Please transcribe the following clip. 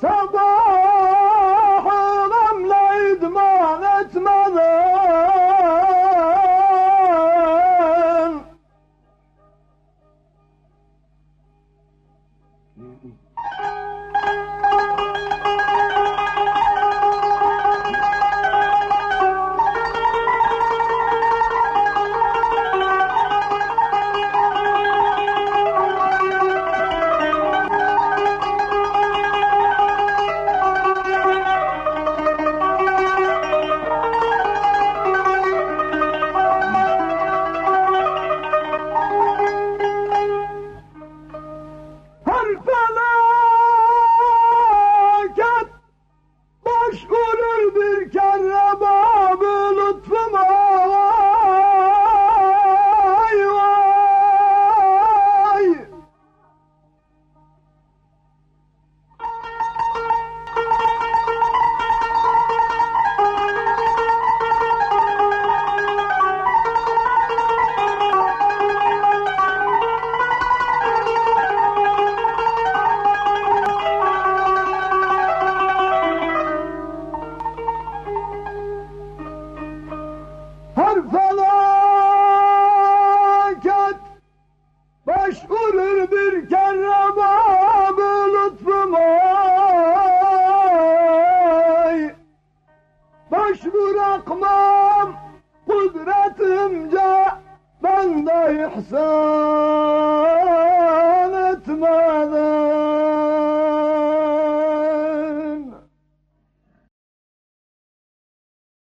sabahın emle idman etmeden أقمام قدرتهم جاء بند إحسان.